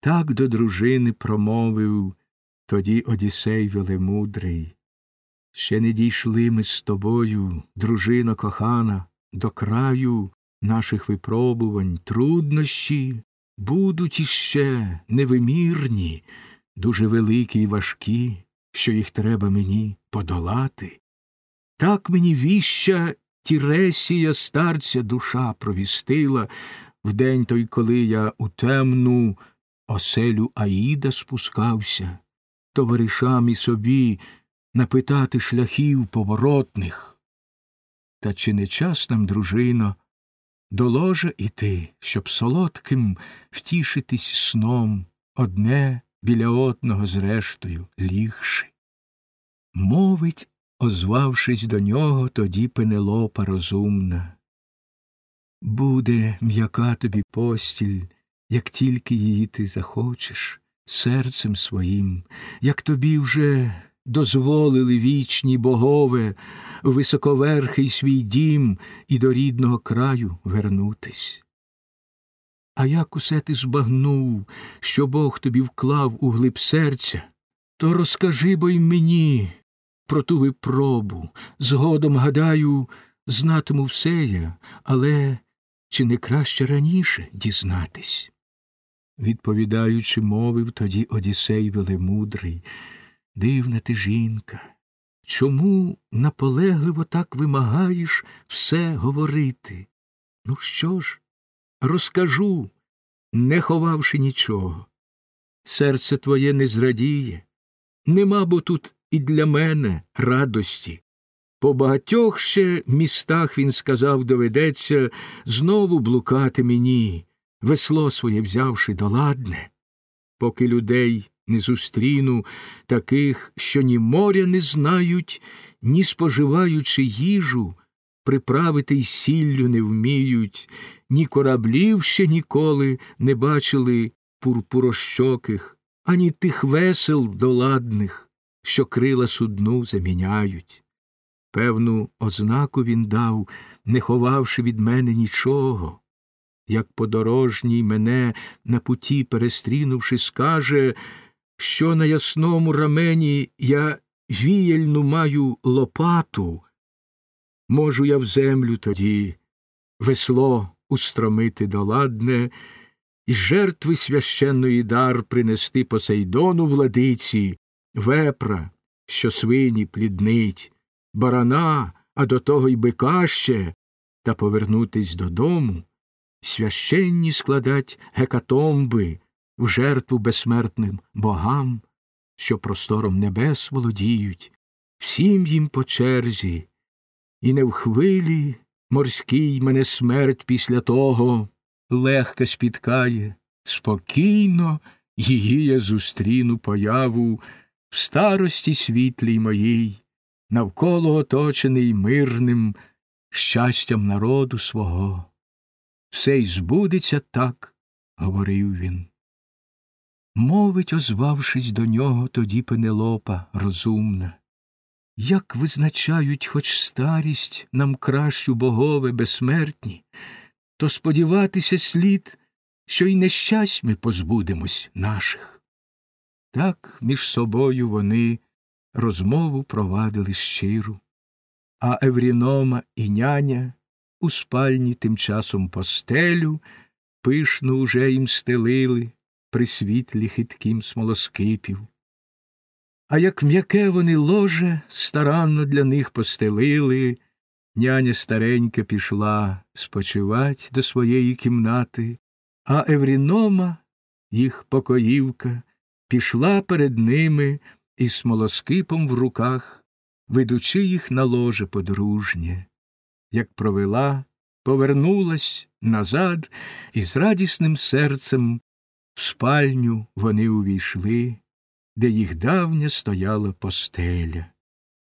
Так до дружини промовив тоді Одіссей велемудрий. Ще не дійшли ми з тобою, дружино кохана, до краю наших випробувань, труднощі будуть іще невимірні, дуже великі й важкі, що їх треба мені подолати. Так мені віща Тіресія старця душа провістила в день той, коли я у темну оселю Аїда спускався, товаришам і собі напитати шляхів поворотних. Та чи не час нам, дружино, до ложа іти, щоб солодким втішитись сном одне біля одного зрештою лігши? Мовить, озвавшись до нього, тоді Пенелопа розумна. Буде м'яка тобі постіль, як тільки її ти захочеш, серцем своїм, як тобі вже дозволили вічні богове в високоверхий свій дім і до рідного краю вернутись. А як усе ти збагнув, що Бог тобі вклав у глиб серця, то розкажи бо й мені про ту випробу. Згодом, гадаю, знатиму все я, але чи не краще раніше дізнатись? Відповідаючи, мовив тоді Одіссей велемудрий, дивна ти жінка, чому наполегливо так вимагаєш все говорити? Ну що ж, розкажу, не ховавши нічого. Серце твоє не зрадіє, нема бо тут і для мене радості. По багатьох ще містах він сказав, доведеться знову блукати мені, весло своє взявши доладне, поки людей не зустріну таких, що ні моря не знають, ні споживаючи їжу, приправити й сіллю не вміють, ні кораблів ще ніколи не бачили пурпурощоких, ані тих весел доладних, що крила судну заміняють. Певну ознаку він дав, не ховавши від мене нічого. Як подорожній мене на путі перестрінувши, скаже, що на ясному рамені я віяльну маю лопату, можу я в землю тоді весло устромити доладне, і жертви священної дар принести Посейдону владиці, вепра, що свині пліднить, барана, а до того й бика ще, та повернутись додому, священні складать гекатомби в жертву безсмертним богам, що простором небес володіють, всім їм по черзі, і не в хвилі морській мене смерть після того легко спіткає, спокійно її я зустріну появу в старості світлій моїй, навколо оточений мирним щастям народу свого. Все й збудеться так, говорив він. Мовить, озвавшись до нього, тоді Пенелопа розумна. Як визначають хоч старість нам кращу богове безсмертні, то сподіватися слід, що й нещасть ми позбудемось наших. Так між собою вони розмову провадили щиру, а Еврінома і няня у спальні тим часом постелю пишну уже їм стелили при світлі хитким смолоскипів. А як м'яке вони ложе старанно для них постелили, няня старенька пішла спочивать до своєї кімнати, а Еврінома, їх покоївка, пішла перед ними із смолоскипом в руках, ведучи їх на ложе подружнє. Як провела, повернулась назад, і з радісним серцем в спальню вони увійшли, де їх давня стояла постеля.